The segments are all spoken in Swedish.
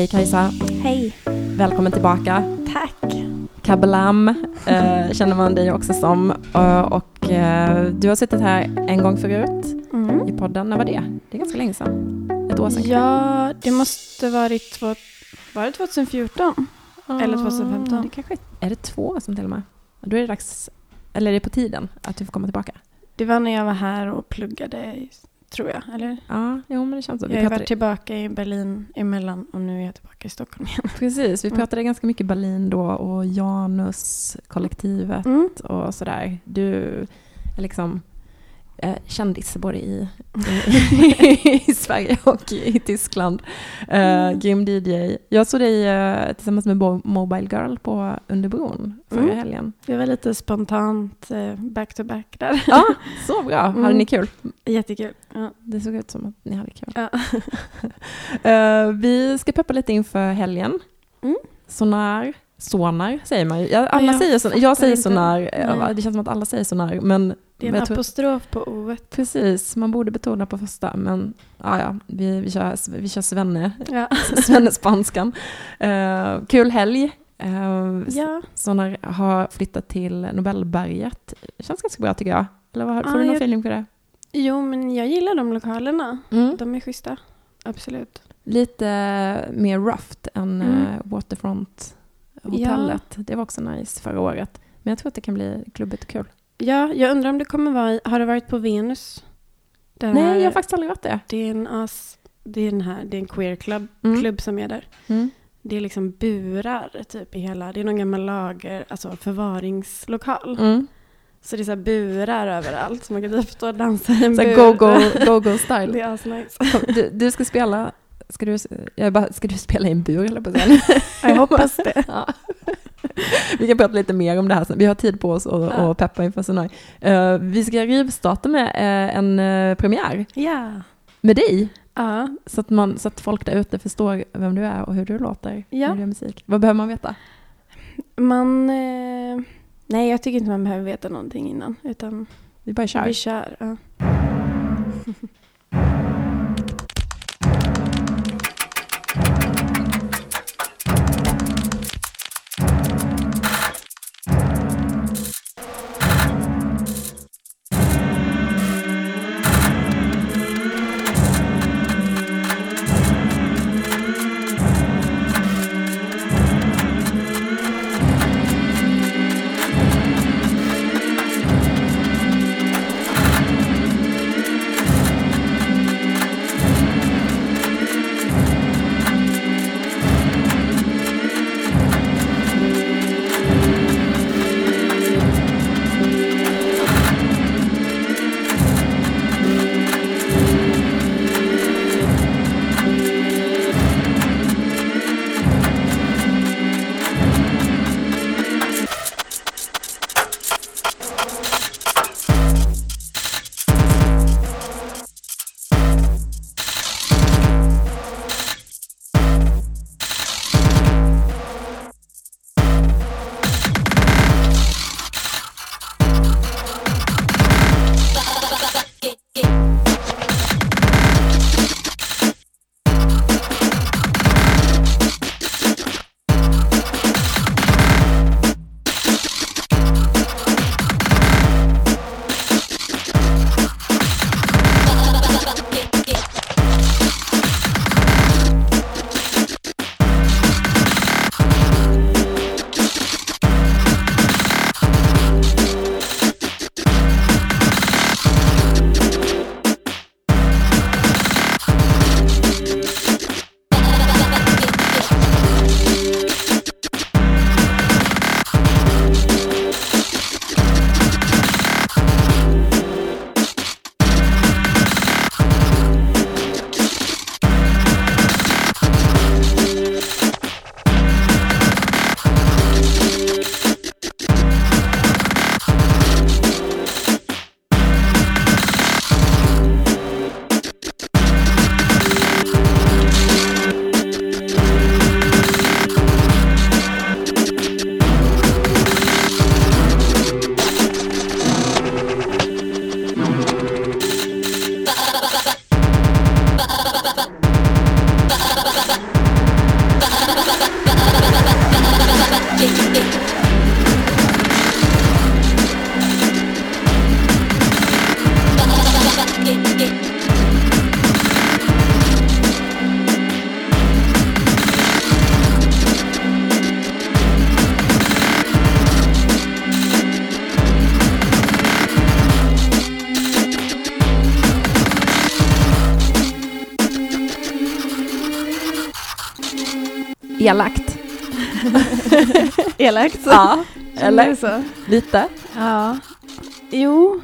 Hej Kajsa, Hej. välkommen tillbaka. Tack. Kabelam eh, känner man dig också som. Eh, och eh, du har suttit här en gång förut Mm. i podden. När var det? Det är ganska länge sedan. Ett år sedan Ja, det måste varit två, var det 2014? kanske. eller 2015. Ah, Det kanske, är det två sedan till och med? Då är det dags, eller är det på tiden att du får komma tillbaka? Det var när jag var här och pluggade, tror jag. Eller? Ja, jo men det känns så. Vi Jag har varit tillbaka i Berlin emellan och nu är jag tillbaka i Stockholm igen. precis, vi Mm. pratade ganska mycket Berlin då och Janus-kollektivet Mm. och sådär. Du är liksom eh, kändis både i, i, i Sverige och i Tyskland. Eh, Mm. Grym DJ. Jag såg dig eh, tillsammans med Bo- Mobile Girl på Underbron förra Mm. helgen. Det var lite spontant eh, back to back där. Ja, så bra. Hade Mm. ni kul? Jättekul. Ja. Det såg ut som att ni hade kul. Ja. Eh, vi ska peppa lite inför helgen. Mm. Sonar, sonar säger man ju. Alla säger sonar. Jag säger sonar. Eh, Nej. Det känns som att alla säger sonar. Men Det är en tror- apostrof på o Precis, man borde betona på första. Men ja, ja, vi, vi, kör, vi kör Svenne, Ja. Svennespanskan. Uh, kul helg. Uh, ja. Sonar har flyttat till Nobelberget. Känns ganska bra tycker jag. Eller vad, får du någon jag- feeling för det? Jo, men jag gillar de lokalerna. Mm. De är schyssta. Absolut. Lite mer roughed än Mm. Eh, Waterfront-hotellet. Det var också nice förra året. Men jag tror att det kan bli klubbigt och kul. Ja, jag undrar om det kommer vara i, har det varit på Venus? Den Nej, jag har faktiskt aldrig varit det. Det är en as, det är en här, det är en queer-klubb Mm. klubb som är där. Mm. Det är liksom burar typ i hela, det är någon gammal lager, alltså förvaringslokal. Mm. Så det är så burar överallt, så man kan typ stå och dansa i en Så bur. go-go, go-go style. Det är asnice. Du, du ska spela, ska du, jag bara, ska du spela i en bur eller på scen? Jag hoppas det. ja. Vi kan prata lite mer om det här sen. Vi har tid på oss att Ja. peppa inför Sonaj. Uh, vi ska rivstarta med eh, en eh, premiär Ja. med dig. Ja. Så att, man, så att folk där ute förstår vem du är och hur du låter Ja. när du gör musik. Vad behöver man veta? Man... Eh, nej, jag tycker inte man behöver veta någonting innan. Utan Vi bara kör. vi kör. Ja. Elakt. Ja, Eller så. Lite. Ja. Jo.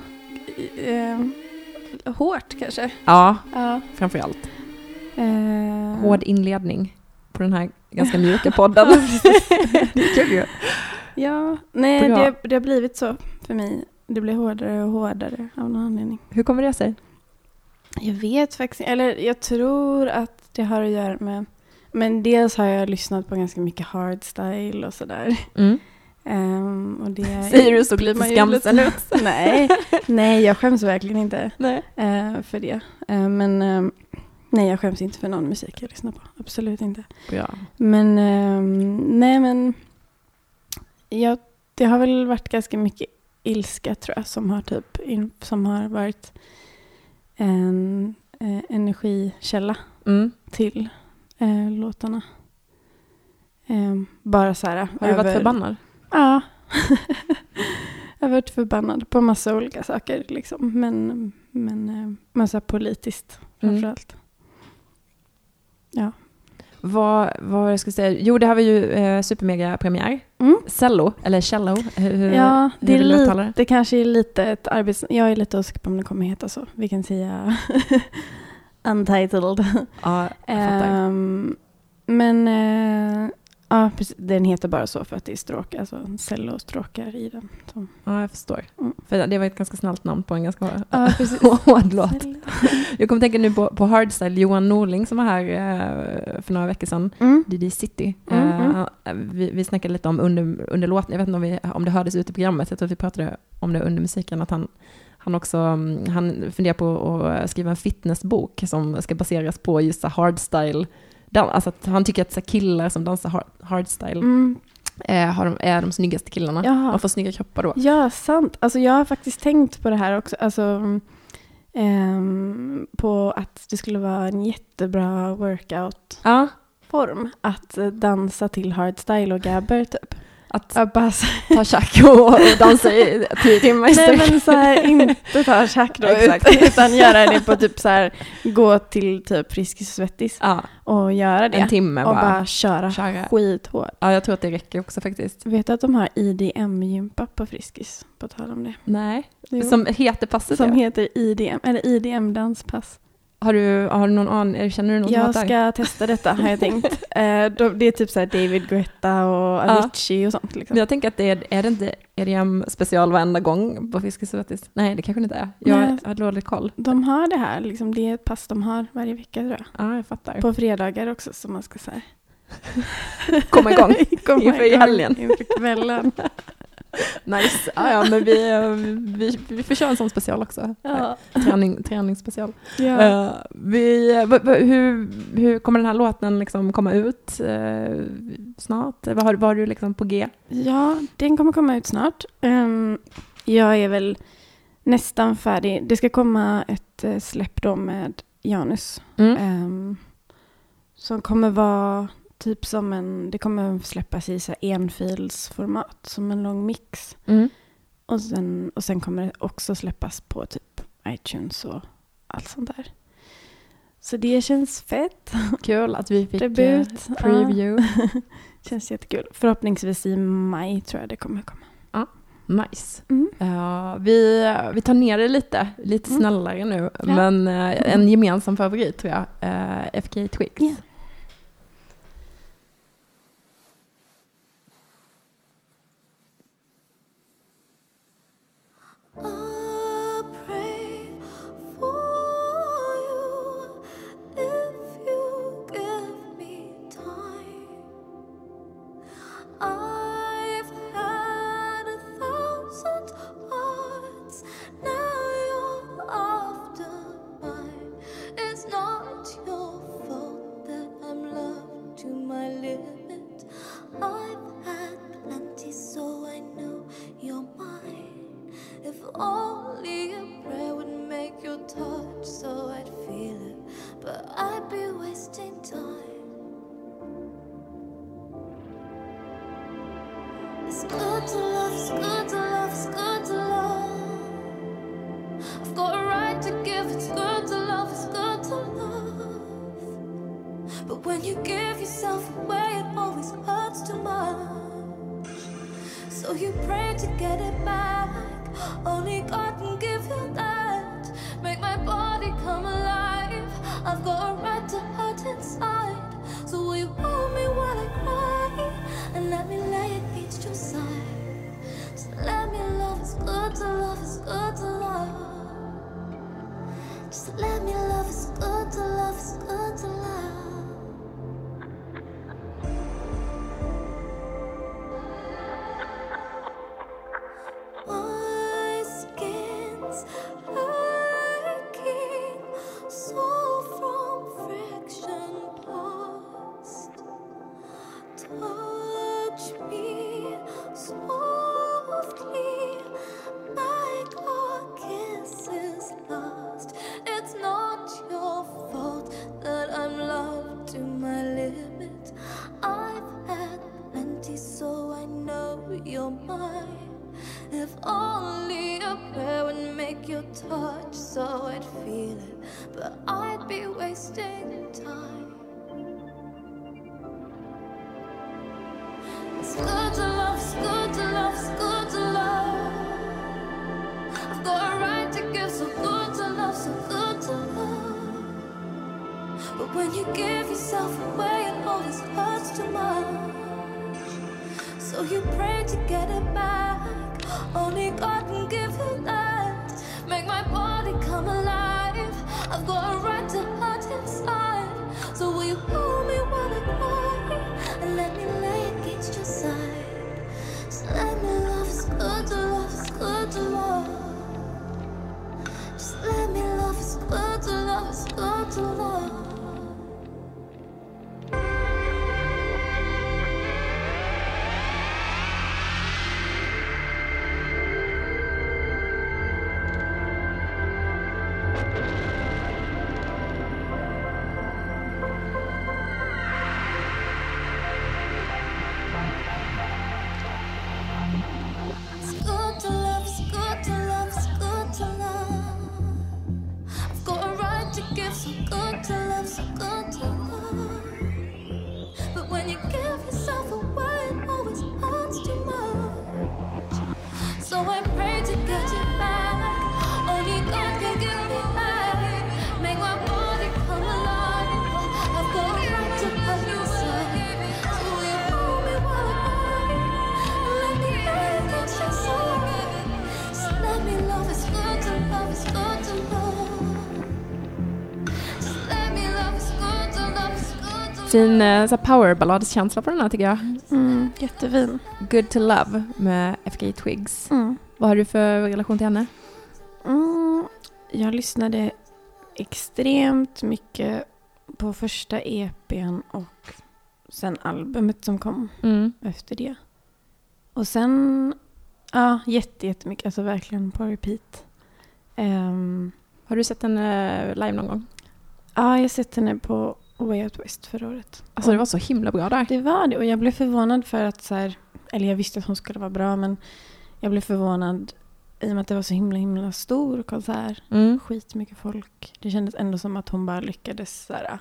Eh, hårt kanske. Ja, Ja. framför allt. Eh, Hård inledning på den här ganska mjuka podden. det är kul ju. Ja, nej det, det har blivit så för mig. Det blir hårdare och hårdare av någon anledning. Hur kommer det sig? Jag vet faktiskt Eller jag tror att det har att göra med... Men dels har jag lyssnat på ganska mycket hardstyle och sådär. Mm. Ehm, och det Säger du så blir man ju lite- nej, nej, jag skäms verkligen inte eh, för det. Eh, men ehm, nej, jag skäms inte för någon musik jag lyssnar på. Absolut inte. Bra. Men ehm, nej, men ja, det har väl varit ganska mycket ilska tror jag som har typ in, som har varit en eh, energikälla Mm. till eh, låtarna. Ehm, bara så här. Har du varit förbannad? Ja. jag har varit förbannad på massa olika saker liksom. Men, men eh, massa politiskt Mm. framförallt. Vad, vad jag ska säga? Jo, det här var ju eh, supermega-premiär. Mm. Cello, eller cello. Hur, hur, Ja, det, hur är lite, det kanske är lite ett arbets... Jag är lite osäker på om det kommer heta så. Vi kan säga untitled. Ja, jag fattar. Ehm, men eh, ja, precis, den heter bara så för att det är stråk, alltså cellostråkar i den. Så. ja, jag förstår. Mm. För det var ett ganska snällt namn på en ganska Ja, hård låt. Jag kommer tänka nu på, på Hardstyle, Johan Norling som var här eh, för några veckor sedan. Mm. DD City. Mm, Eh, vi, vi snackade lite om under, under låten, jag vet inte om, vi, om det hördes ut i programmet, jag tror att vi pratade om det under musiken, att han, han också mm, han funderar på att skriva en fitnessbok som ska baseras på just hardstyle. Alltså han tycker att så killar som dansar hard, hardstyle Mm. eh, har de, är de snyggaste killarna. Jaha. De får snygga kroppar då. Ja, sant. Alltså jag har faktiskt tänkt på det här också. Alltså, ehm, på att det skulle vara en jättebra workout-form. Ja, Att eh, dansa till hardstyle och gabber typ. Att bara ta tjack och, och dansa i tio timmar i nej men så här, inte ta tjack då, Exakt. ut- utan göra det på typ så här, gå till typ Friskis och Svettis Ja, och göra det. en timme och bara. bara köra köra. skithårt. Ja, jag tror att det räcker också faktiskt. Vet du att de har IDM-gympa på Friskis? På tal om det. Nej, Jo. som heter passet Som det. heter IDM, eller IDM-danspass. Har du, har du någon aning, känner du någon som Jag där? ska testa detta har jag tänkt. Eh, de, det är typ så David Guetta och Avicii och sånt. Liksom. jag tänker att det är, är det inte EDM special varenda gång på Friskis och Svettis? Nej, det kanske inte är. Jag Nej. har dålig koll. De har det här, liksom, det är ett pass de har varje vecka tror jag. Ja, jag fattar. På fredagar också som man ska säga. Komma igång. Komma Inför igång helgen. Inför kvällen. Nice. Ja, ja, men vi, eh, vi, vi får köra en sån special också. ja. Träning, träningsspecial. Ja. Eh, vi, v, hur, hur kommer den här låten liksom komma ut eh, snart? Vad har, vad har du liksom på G? ja, den kommer komma ut snart. Ehm, jag är väl nästan färdig. Det ska komma ett uh, släpp då med Janus. Mm. Ehm, som kommer vara typ som en, det kommer släppas i så enfilsformat, som en lång mix. Mm. Och sen, och sen kommer det också släppas på typ iTunes och allt sånt där. Så det känns fett. Kul att vi fick Debut. eh, preview. Ja, känns jättekul. Förhoppningsvis i maj tror jag det kommer komma. Nice. Mm. Ja, vi, vi tar ner det lite, lite Mm. snällare nu. Ja. Men eh, en gemensam favorit tror jag, eh, FK Twigs. Ja. So you pray to get it back. Only God can give you that. Make my body come alive. I've got a right to hurt inside. So will you Fin eh, så powerballadskänsla på den här tycker jag. Mm, jättefin. Good to love med FK Twigs. Mm. Vad har du för relation till henne? Mm, jag lyssnade extremt mycket på första EPn och sen albumet som kom Mm. efter det. Och sen, ja, jätte, jättemycket, alltså verkligen på repeat. Ehm, Har du sett henne live någon gång? ja, jag har sett henne på Way Out West förra året. Alltså det var så himla bra där. det var det och jag blev förvånad för att så här, eller jag visste att hon skulle vara bra men jag blev förvånad i och med att det var så himla himla stor konsert. Mm. skitmycket folk. Det kändes ändå som att hon bara lyckades så här,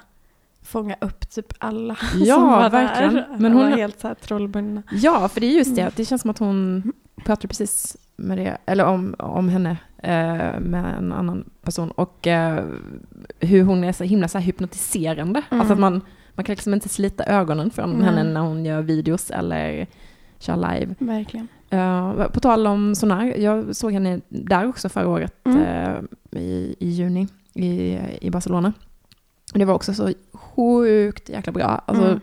fånga upp typ alla Ja, som var verkligen. där. Men hon- var helt så här trollbundna. Ja, för det är just det. Mm. Det känns som att hon pratade precis det, eller om, om henne eh, med en annan person. Och eh, hur hon är så himla så här hypnotiserande. Mm. Alltså att man, man kan liksom inte slita ögonen från Nej. henne när hon gör videos eller kör live. Verkligen. Eh, på tal om Sonar, jag såg henne där också förra året Mm. eh, i, i juni i, i Barcelona. Det var också så sjukt jäkla bra. Alltså Mm.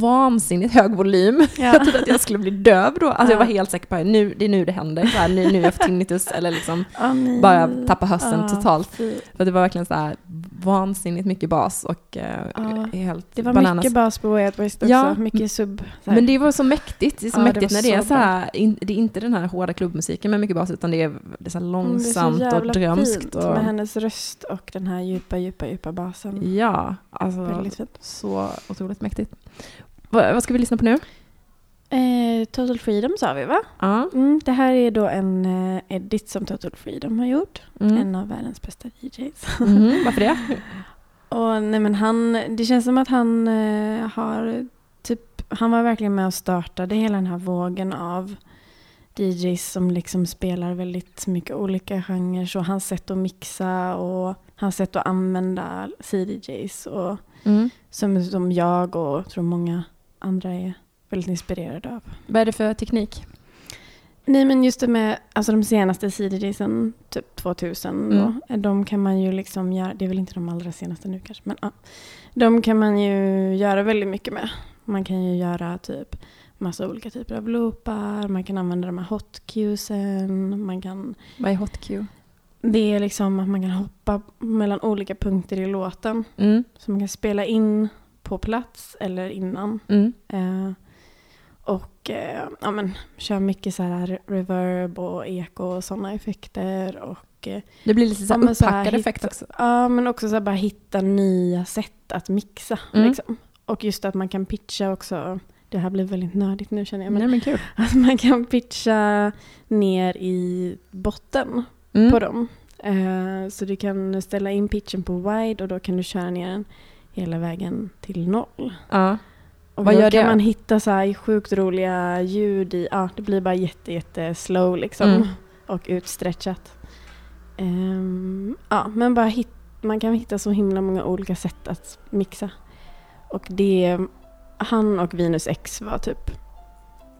vansinnigt hög volym. Jag trodde att jag skulle bli döv då. Alltså jag var Ja. helt säker på att nu, det är nu det händer. Så här, nu, nu är jag får tinnitus eller liksom nej. bara tappa hösten Ah, totalt. fy. För det var verkligen så här vansinnigt mycket bas och eh, Ja. helt Det var bananas. mycket bas på Out West också. Ja. Mycket sub. Men det var så mäktigt. Det är så Ja, det mäktigt var när det är så så här, in, det är inte den här hårda klubbmusiken med mycket bas utan det är, det är så här Mm, det är långsamt så och drömskt. Och, med hennes röst och den här djupa, djupa, djupa basen. ja, alltså så otroligt mäktigt. Vad, vad ska vi lyssna på nu? Eh, Total Freedom sa vi va? Ja. Mm, det här är då en eh, edit som Total Freedom har gjort. Mm. En av världens bästa DJs. Mhm, Varför det? Och nej men han, det känns som att han eh, har typ, han var verkligen med och startade hela den här vågen av DJs som liksom spelar väldigt mycket olika genrer. Och hans sätt att mixa och hans sätt att använda CDJs. Och Mm. som, som jag och tror många andra är väldigt inspirerade av. Vad är det för teknik? Nej men just det med alltså de senaste CDJsen, typ 2000, Mm. då, de kan man ju liksom göra, det är väl inte de allra senaste nu kanske, men ja. De kan man ju göra väldigt mycket med. Man kan ju göra typ massa olika typer av loopar, man kan använda de här hotcuesen, man kan, Vad är hot cue? det är liksom att man kan hoppa mellan olika punkter i låten. Mm. Så man kan spela in på plats eller innan. Mm. Eh, och eh, ja, men, kör mycket så här reverb och eko och sådana effekter. Och, eh, Det blir lite så Ja, här här uppackad hit- effekt också. ja, men också så här bara hitta nya sätt att mixa. Mm. Liksom. Och just att man kan pitcha också. Det här blir väldigt nördigt nu känner jag. Men Nej men kul. att man kan pitcha ner i botten Mm. på dem. Eh, så du kan ställa in pitchen på wide och då kan du köra ner den hela vägen till noll. Ja. Och Vad gör kan det? man hitta så här sjukt roliga ljud i, ja det blir bara jätte, jätte slow liksom. Mm. Och utstretchat. Ehm, ja men bara hit, man kan hitta så himla många olika sätt att mixa. Och det, han och Venus X var typ,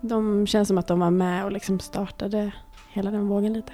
de känns som att de var med och liksom startade hela den vågen lite.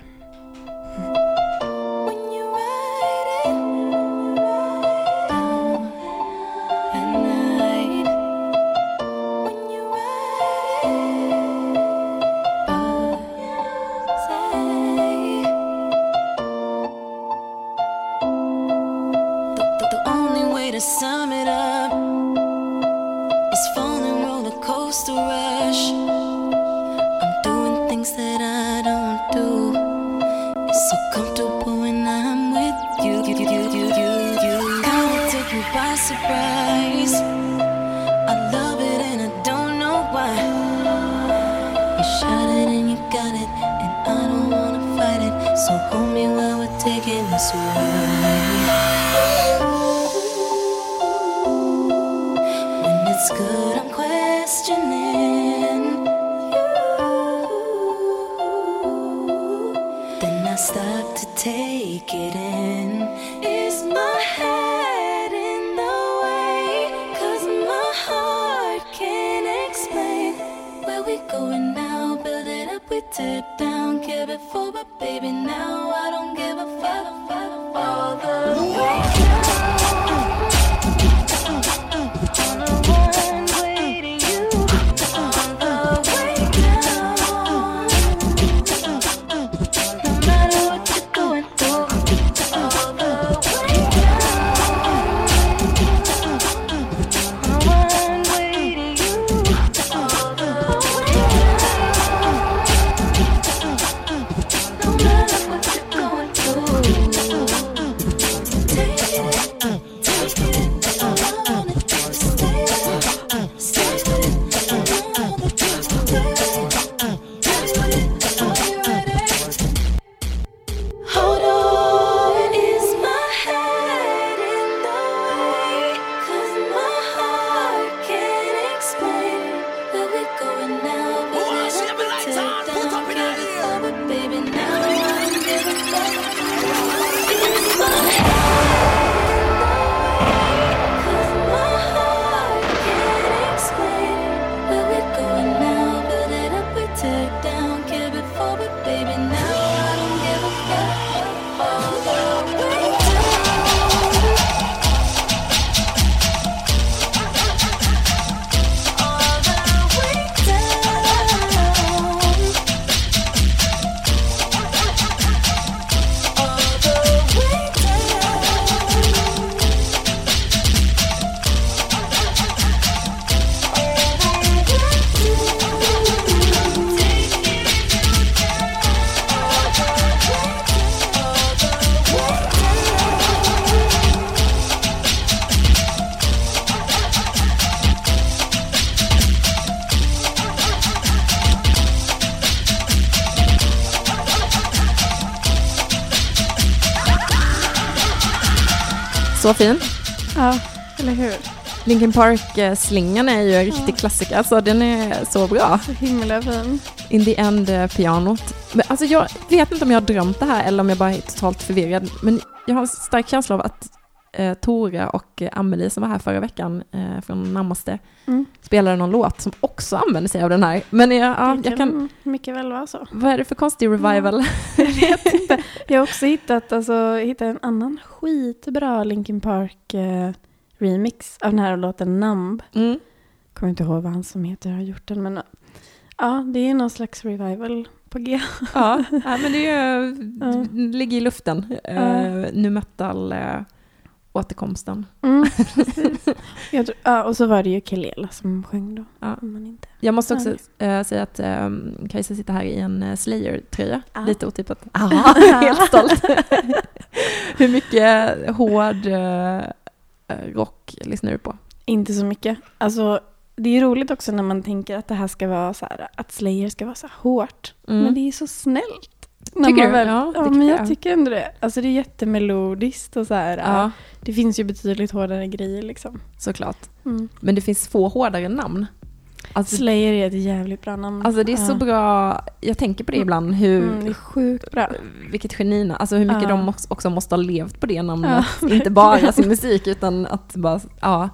Så fin. Ja, eller hur? Linkin Park-slingan är ju en riktig Ja. klassiker, alltså den är så bra. Så himla fin. In the end-pianot. Men alltså jag vet inte om jag har drömt det här eller om jag bara är totalt förvirrad, men jag har en stark känsla av att eh, Tora och eh, Amelie som var här förra veckan eh, från Namaste Mm. spelade någon låt som också använde sig av den här. Men jag, ja, jag kan... mycket väl vara så. Vad är det för konstig revival? Jag vet inte. Jag har också hittat, alltså, hittat en annan skitbra Linkin Park eh, remix av den här låten Numb. Mm. Kommer inte ihåg vad han som heter har gjort den, men ja, det är någon slags revival på G. Ja, ja, men det är Ja. ligger i luften. Uh, nu metal uh, återkomsten. Mm, precis. Jag tror, ja, och så var det ju Kelela som sjöng då. Ja. Man inte. Jag måste också eh, säga att um, Kajsa sitter här i en uh, Slayer-tröja. Ja. Lite otippat. Aha, helt stolt. Hur mycket hård uh, rock lyssnar du på? Inte så mycket. Alltså, det är roligt också när man tänker att det här ska vara så här, att Slayer ska vara så här hårt. Mm. Men det är så snällt. Tycker du? Väl, Ja, ja, men jag tycker ändå det. Alltså det är jättemelodiskt och så här. Ja, Det finns ju betydligt hårdare grejer liksom. såklart. Mm. Men det finns få hårdare namn. Alltså, Slayer är ett jävligt bra namn. alltså det är så bra, jag tänker på det ibland, hur, Mm, det är sjukt bra. vilket genina, alltså hur mycket de också- måste ha levt på det namnet. Inte bara sin musik utan att bara, ja,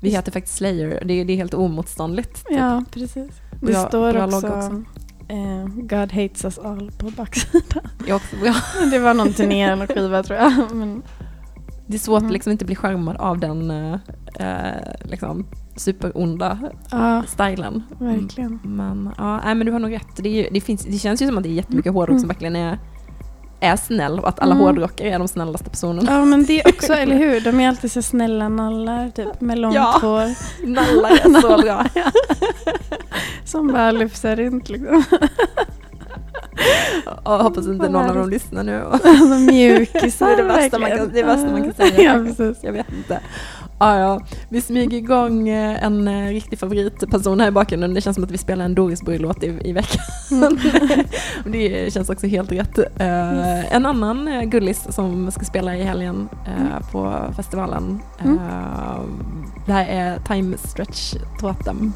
vi heter faktiskt Slayer, det, är- det är helt omotståndligt. typ. Ja, precis. Det Bra- står bra också, också. Eh, God hates us all på baksidan. Också bra. det var någon turné eller skiva tror jag. Men, Det är svårt Mm. att liksom inte bli skärmad av den eh, eh, liksom, superonda ja, stilen. verkligen. Men, ja, nej, men du har nog rätt. Det, är det, finns, det känns ju som att det är jättemycket hårdrock som verkligen är, är snäll och att alla Mm. hårdrockare är de snällaste personerna. Ja, men det också, eller hur? De är alltid så snälla nallar, typ, med långt Ja. hår. Nallar är så bra. Som bara lufsar runt liksom. Och jag hoppas inte någon av dem lyssnar nu. Alltså mjukisar Det är det värsta man kan- verkligen. det är det värsta man kan säga. Ja, precis. Jag vet inte. Ja, ja. Vi smyger igång eh, en eh, riktig favoritperson här i bakgrunden. Det känns som att vi spelar en Dorisburg-låt i, i veckan. Mm. det känns också helt rätt. Eh, en annan gullis som ska spela i helgen eh, på festivalen. Mm. Det här är Time Stretch Totem.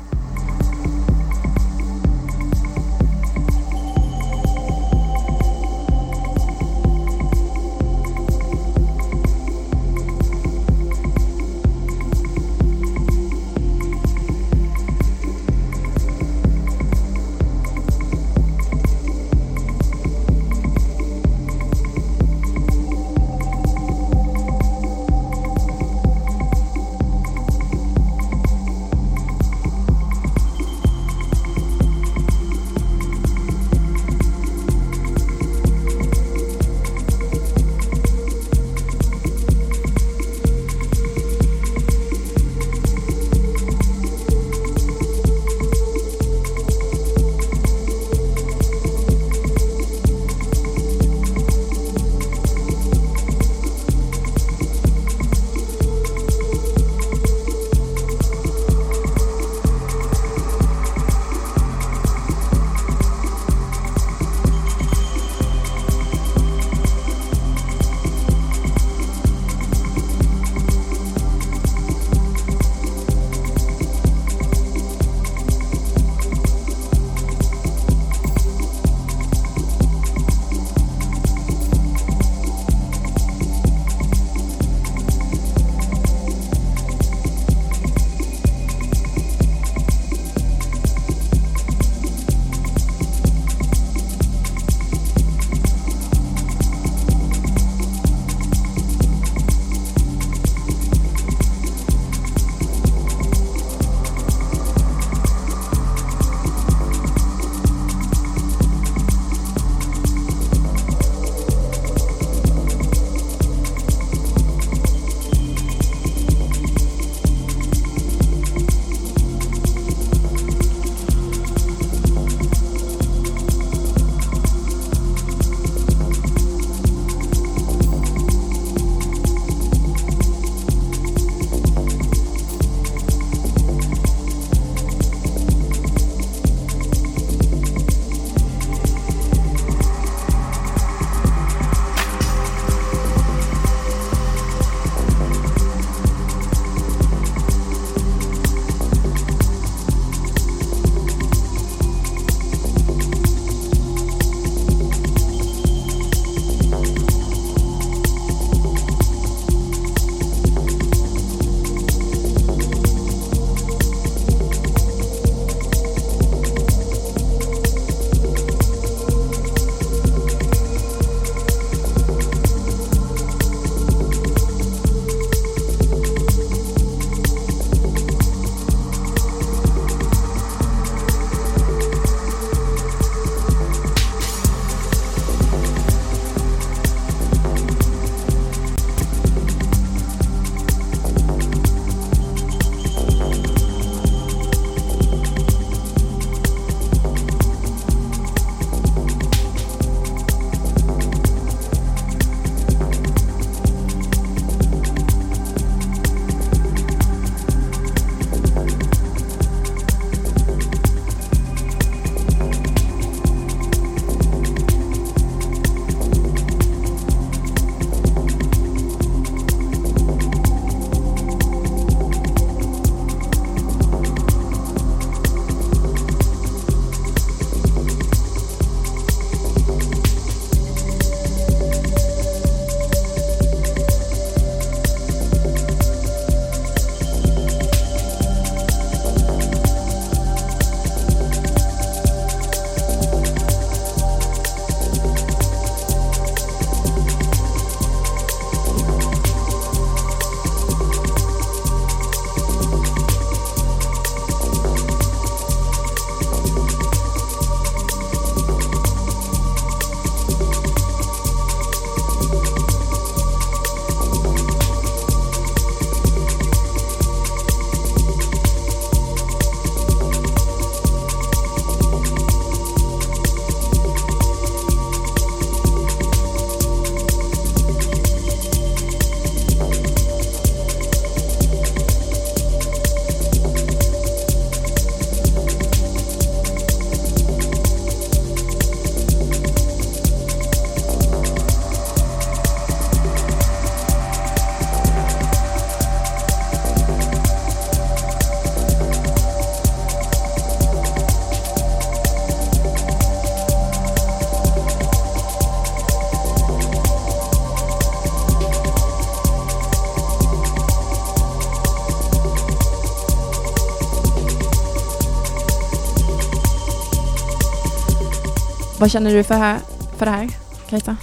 Vad känner du för, här, för det här, Kajsa?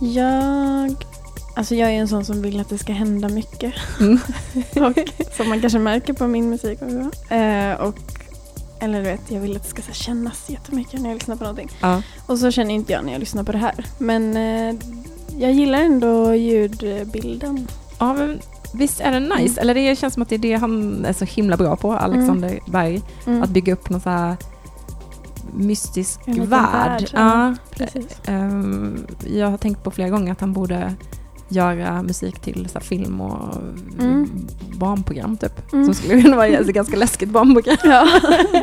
Jag, alltså jag är en sån som vill att det ska hända mycket. Mm. och, som man kanske märker på min musik också. Eh, och, eller du vet, jag vill att det ska så här, kännas jättemycket när jag lyssnar på någonting. Ja. Och så känner inte jag när jag lyssnar på det här. Men eh, jag gillar ändå ljudbilden. ja men visst är det nice? Eller det känns som att det är det han är så himla bra på, Alexander Berg. Mm. Att bygga upp någon så här mystisk En värld. värld, Ja. Ehm, jag har tänkt på flera gånger att han borde göra musik till så film och Mm. barnprogram typ. Mm. Som skulle kunna vara ett ganska läskigt barnprogram. Ja,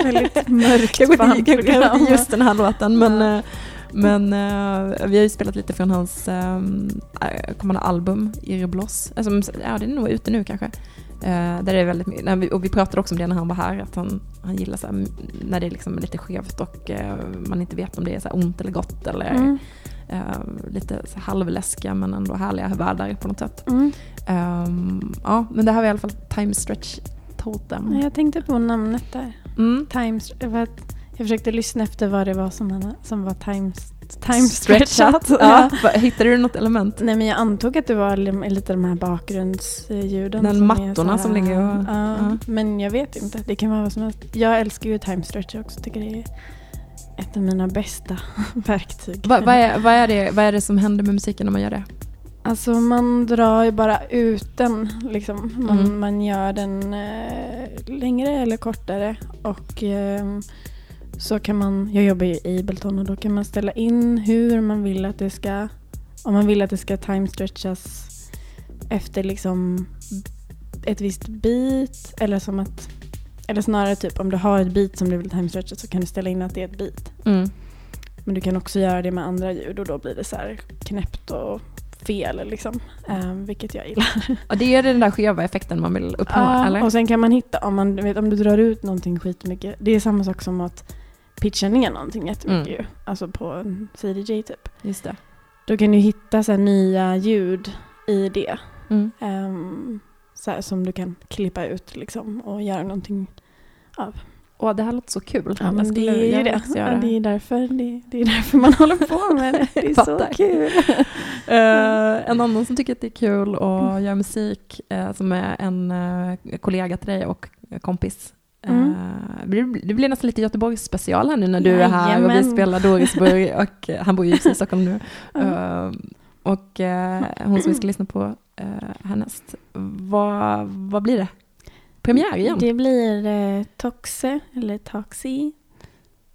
väldigt mörkt Kanske kanske barnprogram. inte just den här låten men, Ja. eh, men eh, vi har ju spelat lite från hans um, kommande album Irrbloss. Alltså, ja, det är nog ute nu kanske. Eh, där är väldigt mycket, och vi pratade också om det när han var här, att han, han gillar så här, när det är liksom lite skevt och eh, man inte vet om det är så ont eller gott eller Mm. eh, lite så halvläskiga men ändå härliga världar på något sätt. Mm. Ehm, ja, men det här var i alla fall Time Stretch Totem. Jag tänkte på namnet där. Mm. Times, jag försökte lyssna efter vad det var som, han, som var times, time Stretchat. Ja. Hittade du något element? Nej men jag antog att det var li- lite de här bakgrundsljuden. Den som mattorna som ligger och- Ja, ja. Men jag vet inte. Det kan vara vad som helst. Jag älskar ju time stretch också. Tycker det är ett av mina bästa verktyg. Va, vad, är, vad, är det, vad är det som händer med musiken när man gör det? Alltså man drar ju bara ut den. Liksom. Man, Mm. man gör den eh, längre eller kortare. Och ehm, så kan man, jag jobbar ju i Ableton och då kan man ställa in hur man vill att det ska, om man vill att det ska time stretchas efter liksom ett visst beat eller som att, eller snarare typ om du har ett beat som du vill time stretcha så kan du ställa in att det är ett beat. Mm. Men du kan också göra det med andra ljud och då blir det så här knäppt och fel liksom. Ehm, vilket jag gillar. Och det är den där skeva effekten man vill uppnå, Ja, eller? och sen kan man hitta, om, man, vet, om du drar ut någonting skitmycket. Det är samma sak som att pitcha ner någonting jättemycket Mm. ju. Alltså på en CDJ typ. Just det. Då kan du hitta så nya ljud i det. Mm. Ehm, så här, som du kan klippa ut liksom och göra någonting av. Åh, det här låter så kul. Ja, men det är ju det. Ja, det, är därför, det, det är därför man håller på med det. Det är så kul. Eh, en annan som tycker att det är kul att göra musik, eh, som är en eh, kollega till dig och kompis. Mm. Det blir- nästan lite Göteborgs special här nu när du är här och vi Jajamän. spelar Dorisburg och eh, han bor ju i Stockholm nu. Eh, och eh, hon som vi ska lyssna på eh, härnäst, vad, vad blir det? Premiär igen? Det blir eh, Toxe, eller Toxi.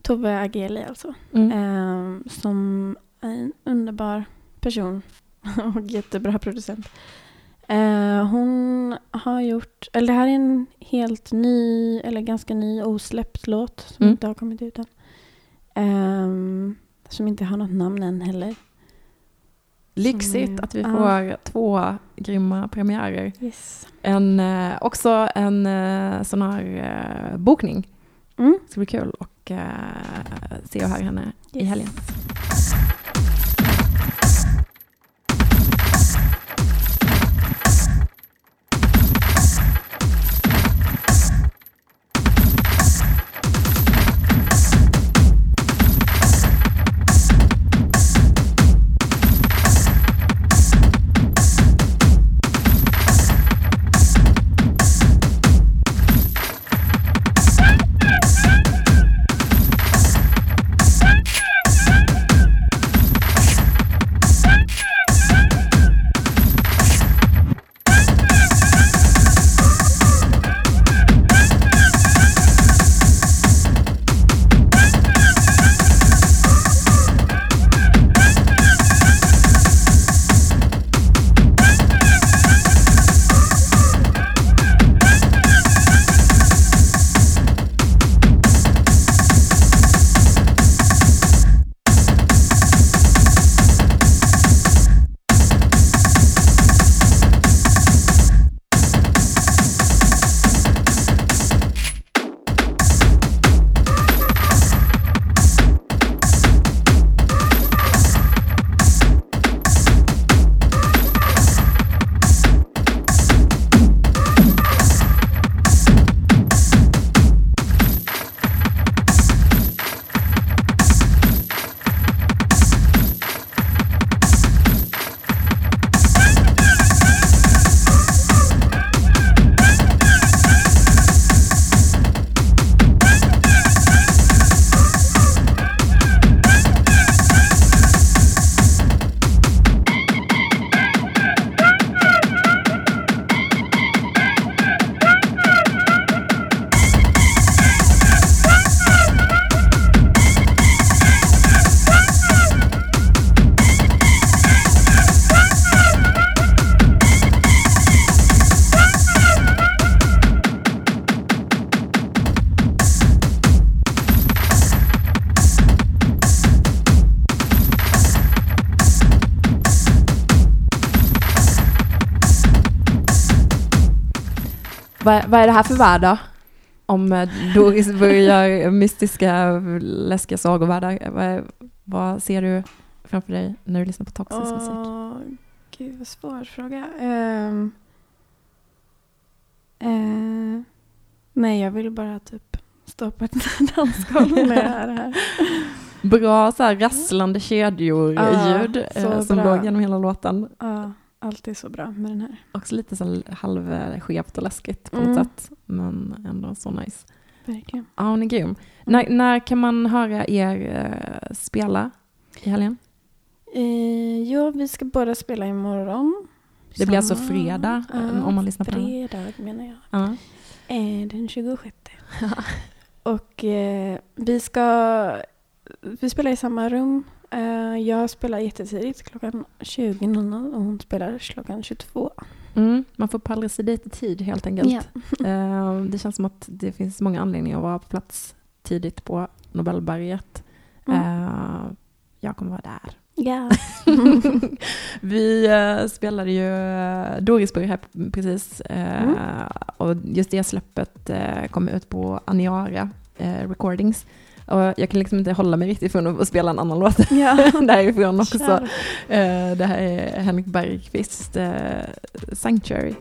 Tove Ageli alltså. Mm. Ehm, som är en underbar person och jättebra producent. Eh, hon har gjort, eller det här är en helt ny, eller ganska ny osläppt låt som Mm. inte har kommit ut än. Ehm, som inte har något namn än heller. Lyxigt att vi får två grymma premiärer. Yes. En, eh, också en eh, sån här eh, bokning. Mm. Det ska bli kul att eh, se och höra henne i Yes. helgen. Vad, vad är det här för värld då? Om eh, Doris börjar mystiska, läskiga sagovärldar. Vad, vad ser du framför dig när du lyssnar på Toxis musik? Åh, gud vad svår fråga. Ehm, eh, nej, jag vill bara typ stå på ett dansgolv när jag är här. Bra så här rasslande kedjor-ljud Ja, eh, som bra. låg genom hela låten. Ja, allt är så bra med den här. Också lite så halvskevt och läskigt på Mm. något sätt. Men ändå så nice. Verkligen. Ja, hon är grym. När, när kan man höra er eh, spela i helgen? Eh, jo, vi ska båda spela imorgon. Det blir alltså Samma- fredag, Ja, om man lyssnar på här. Fredag menar jag. Ja. Eh, den 26. Och vi ska... Vi spelar i samma rum. Eh, jag spelar jättetidigt, klockan 20.00 och hon spelar klockan 22. Mm, man får pallra sig dit i tid helt enkelt. Ja. Eh, det känns som att det finns många anledningar att vara på plats tidigt på Nobelberget. Mm. Eh, jag kommer vara där. Ja. Vi eh, spelade ju uh, Dorisburg här precis eh, Mm. och just det släppet uh, kom ut på Aniara Recordings. Och jag kan liksom inte hålla mig riktigt från att spela en annan låt ja. därifrån också. Kör. Eh, det här är Henrik Bergqvist, eh, Sanctuary.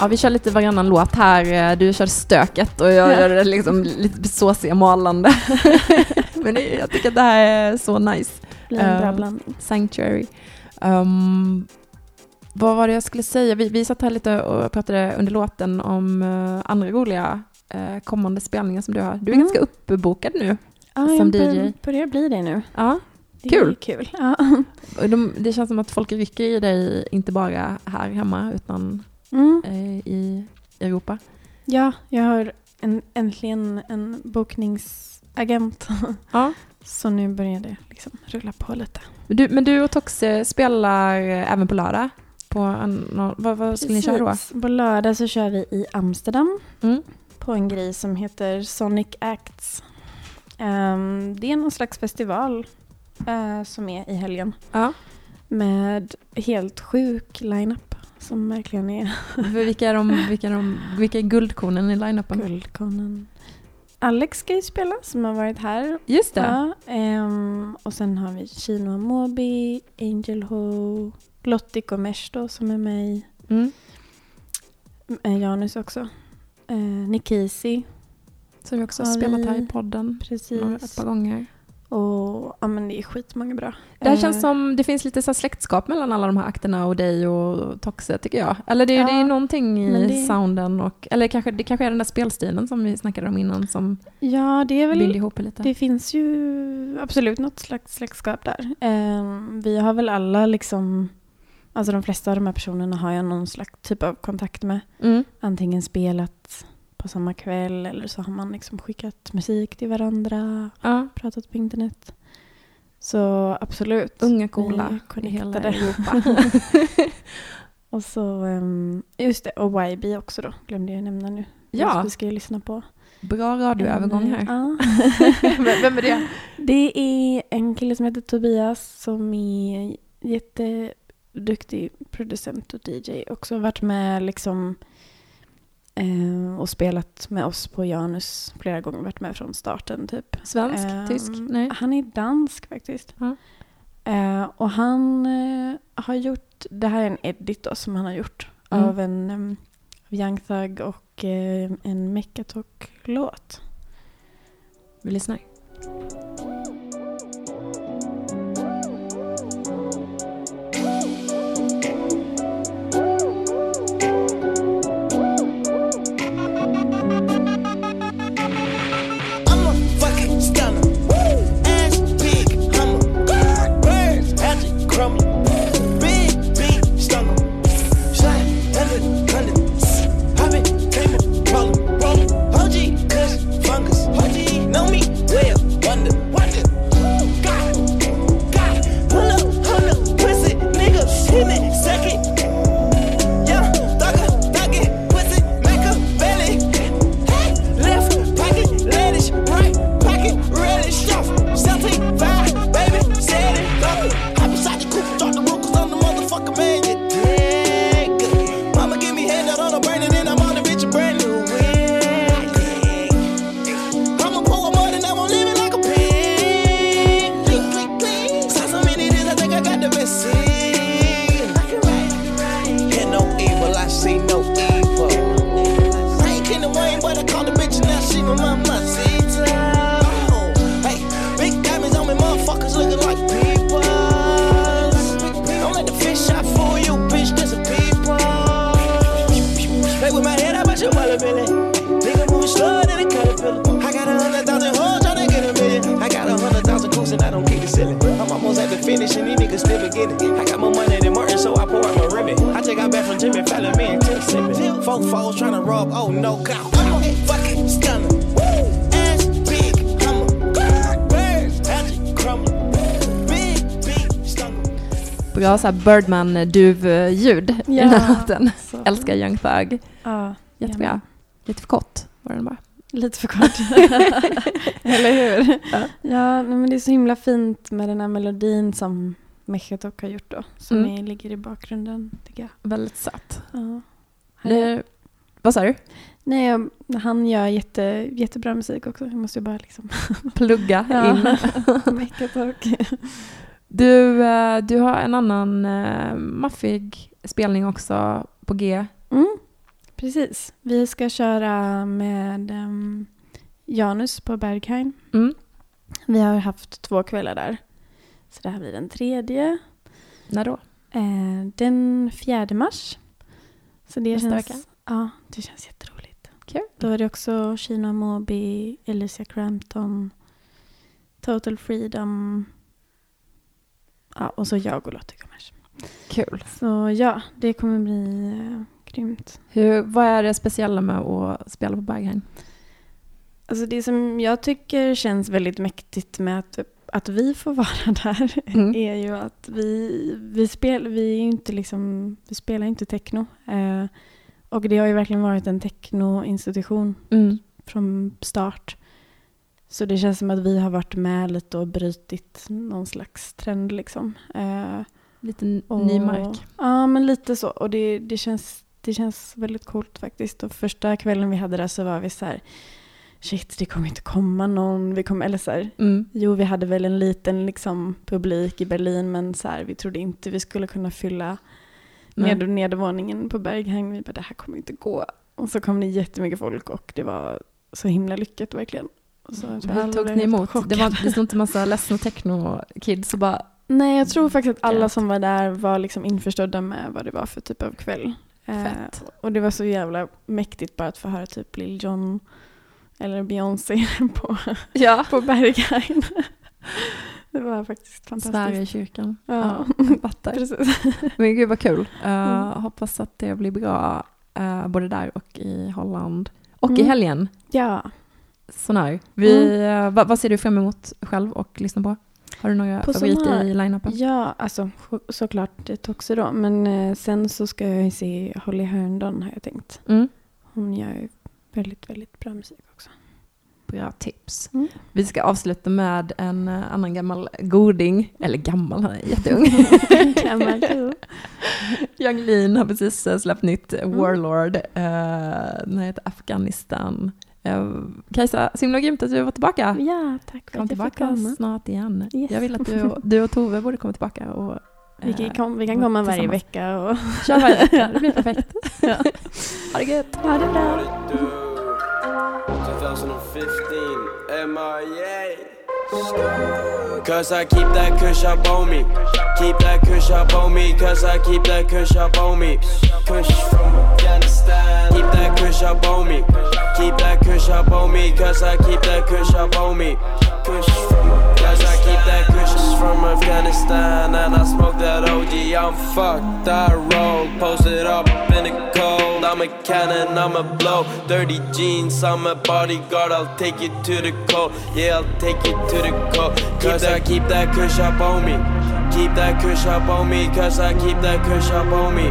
Ja, vi kör lite varannan låt här. Du kör stöket och jag gör det liksom lite såsiga malande. Men det, jag tycker att det här är så nice. Blir en bra Eh, blandning. Sanctuary. Um, vad var det jag skulle säga? Vi, vi satt här lite och pratade under låten om eh, andra roliga eh, kommande spelningar som du har. Du är Mm. ganska uppbokad nu. Ja, som jag DJ. börjar bli det nu. Ja, Det Kul. kul. Ja. de, det känns som att folk rycker i dig, inte bara här hemma, utan Mm. eh, i Europa. ja, jag har en, äntligen en bokningsagent. Ja. Så nu börjar det liksom rulla på lite. Men du, men du och Toxe spelar eh, även på lördag? På en, vad, vad skulle ni köra då? På lördag så kör vi i Amsterdam Mm. på en grej som heter Sonic Acts. Ehm, det är någon slags festival eh, som är i helgen Ja. med helt sjuk line-up som verkligen är För vilka, är de, vilka, är de, vilka är guldkornen i line-upen? guldkornen. Alex ska ju spela som har varit här. Just det. Ja, ehm, och sen har vi Chino Mobi, Angel Ho, Lottie Gomesh då som är med i Mm. eh, Janus också. Eh, Nikisi, Som vi också har Har spelat vi- här i podden precis. några- ett par gånger. Och ja men det är skitmånga bra. Det här Eh, känns som det finns lite så släktskap mellan alla de här akterna och dig och Toxe tycker jag. Eller det, är- det är Ja, någonting i det- sounden och, eller kanske, det kanske är den där spelstilen som vi snackade om innan som Ja, det är väl binder ihop lite. Det finns ju absolut något slags släktskap där. Ehm, vi har väl alla liksom, alltså de flesta av de här personerna har jag någon slags typ av kontakt med. Mm. Antingen spelat på samma kväll eller så har man liksom skickat musik till varandra, Ja, pratat på internet. Så absolut. unga coola i hela. Europa. Och så, ehm, just det, och YB också då, glömde jag nämna nu. ja, Vi ska ju lyssna på. bra radioövergång här. Ja. Vem- är det? Det är en kille som heter Tobias som är jätteduktig producent och DJ. Också varit med liksom och spelat med oss på Janus flera gånger. Varit med från starten typ. Svensk? Ehm, tysk? Nej. Han är dansk faktiskt. Ja. Eh, och han eh, har gjort, det här är en edit då som han har gjort Mm. av en um, Young Thug och eh, en Mechatalk-låt. Vi lyssnar. My Oh, hey, big diamonds on me, motherfuckers looking like people. Don't let the fish shot fool you, bitch, this a people. Play with my head, I bet you well a billy. Nigga moving slower than a caterpillar. I got a hundred thousand hoes tryna get a million. I got a hundred thousand coups and I don't keep it silly. I'm almost at the finish and these niggas still beginning. I got more money than Martin, so I pour out my ribbon. I just got back from Jimmy Fallon, me and Tim sipping. Four foes tryna rub, oh no, God. Bra så här Birdman-duv-ljud i Ja. den här låten. Så. Älskar Young Thug. Ja, Jättebra. Jajamän. Lite för kort var den bara. Lite för kort. Eller hur? Ja. Ja, men det är så himla fint med den här melodin som Mechatok har gjort då. Som Mm. ligger i bakgrunden tycker jag. Väldigt söt. Ja. Det, vad sa du? nej, han gör jätte, jättebra musik också. Jag måste ju bara liksom... Plugga Ja. in. Mechatok. Du, eh, du har en annan eh, maffig spelning också på G. Mm, Precis. Vi ska köra med ehm, Janus på Berghain. Mm. Vi har haft två kvällar där. Så det här blir den tredje. När då? Eh, den 4 mars. Så det Nästa känns, vecka? Ja, det känns jätteroligt. Kul. Då är det också Sheena Moby, Alicia Crampton, Total Freedom. Ja, och så jag och Lotte Gummers. Kul. Så ja, det kommer bli eh, grymt. Hur, vad är det speciella med att spela på Berghain? Alltså det som jag tycker känns väldigt mäktigt med att, att vi får vara där Mm. är ju att vi, vi, spel, vi, inte liksom, vi spelar inte techno. Eh, och det har ju verkligen varit en technoinstitution Mm. från start. Så det känns som att vi har varit med lite och brutit någon slags trend liksom. Eh, Lite och, ny mark. Ja, men lite så. Och det, det, känns, det känns väldigt coolt faktiskt. Och första kvällen vi hade där så var vi så här, shit, det kommer inte komma någon. Vi kommer, eller så här, Mm. jo, vi hade väl en liten liksom, publik i Berlin, men så här, vi trodde inte vi skulle kunna fylla ned, nedervåningen på Berghain. Vi bara, det här kommer inte gå. Och så kom det jättemycket folk och det var så himla lyckat verkligen. Hur togs ni emot? Det, var, det stod inte massa ledsna techno-kids och bara Nej, jag tror faktiskt att alla som var där var liksom införstådda med vad det var för typ av kväll. Eh, Fett. och det var så jävla mäktigt bara att få höra typ Lil Jon eller Beyoncé på, ja. på Berghain. det var faktiskt fantastiskt. Sverigekyrkan. Ja. Ja, jag fattar. Precis. Men gud vad kul. Uh, Mm. Hoppas att det blir bra eh, både där och i Holland. Och i Mm. helgen. Ja, Sonar. Vi, eh, vad, vad ser du fram emot själv och lyssna på? Har du några På favoriter Sonar? i line-upen? ja alltså så- såklart Toxie då. Men eh, sen så ska jag se Holly Herndon har jag tänkt. Mm. Hon gör väldigt, väldigt bra musik också. Bra tips. Mm. Vi ska avsluta med en eh, annan gammal goding. Eller gammal, han är jätteung. Gammal. Young Lean har precis eh, släppt nytt Mm. Warlord. Uh, den heter Afghanistan. Uh, Kajsa, så himla grymt att du var tillbaka. Ja, tack för Kom att jag fick tillbaka komma. snart igen. Yes. Jag vill att du och, du och Tove borde komma tillbaka och Vi kan, eh, kom, vi kan komma varje vecka och Kör varje vecka, det blir perfekt. Ha det gött. ha det bra. What it do? 2015 MIA. Cause I keep that kush up on me. Keep that kush up on me. Cause I keep that kush up on me. Kush from Afghanistan. Keep that kush up on me. Keep that kush up on me. Cause I keep that kush up on me. Kush from Cause I keep that kush from Afghanistan. And I smoke that OG. I'm fucked. I roll. Posted up in the cold. I'm a cannon. I'm a blow. Dirty jeans. I'm a bodyguard. I'll take you to the cold. Yeah, I'll take you to the cold. Cause I keep that kush up on me. Keep that kush up on me, cause I keep that kush up on me.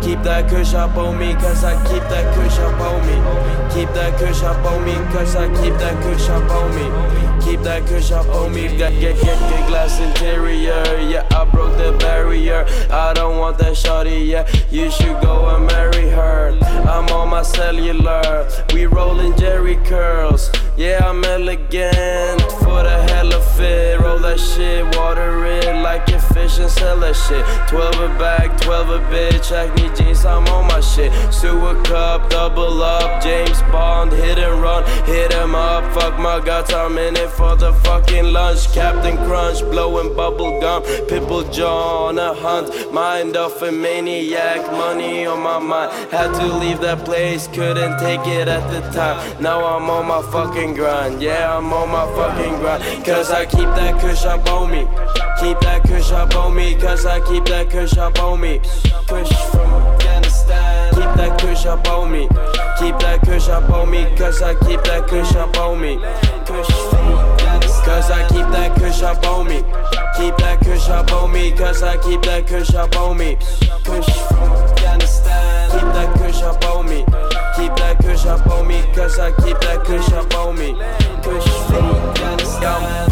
Keep that kush up on me, cause I keep that kush up on me. Keep that kush up on me, cause I keep that kush up on me. Keep that kush up on me. Get, get, get, get glass interior. Yeah, I broke the barrier. I don't want that shawty, yeah. You should go and my cellular. We rolling Jerry curls. Yeah, I'm elegant for the hell of it. Roll that shit, water it like a fish and sell that shit. 12 a bag, 12 a bitch. Acne jeans, I'm on my shit. Sewer cup, double up. James Bond, hit and run, hit him up. Fuck my guts, I'm in it for the fucking lunch. Captain Crunch, blowing bubble gum. Pitbull Jaw on a hunt. Mind of a maniac, money on my mind. Had to leave that place, couldn't take it at the time. Now I'm on my fucking grind. Yeah, I'm on my fucking grind. Cause I keep that kush up on me. Keep that kush up on me. Cause I keep that kush up on me. Kush from Afghanistan. Keep that kush up on me. Keep that kush up on me. Cause I keep that kush up on me. Kush from. Cause I keep that kush up on me. Keep that kush up on me. Cause I keep that kush up on me. Kush from. Keep that kush up on me. Keep that kush up on me. Cause I keep that kush up on me. Kush from Afghanistan.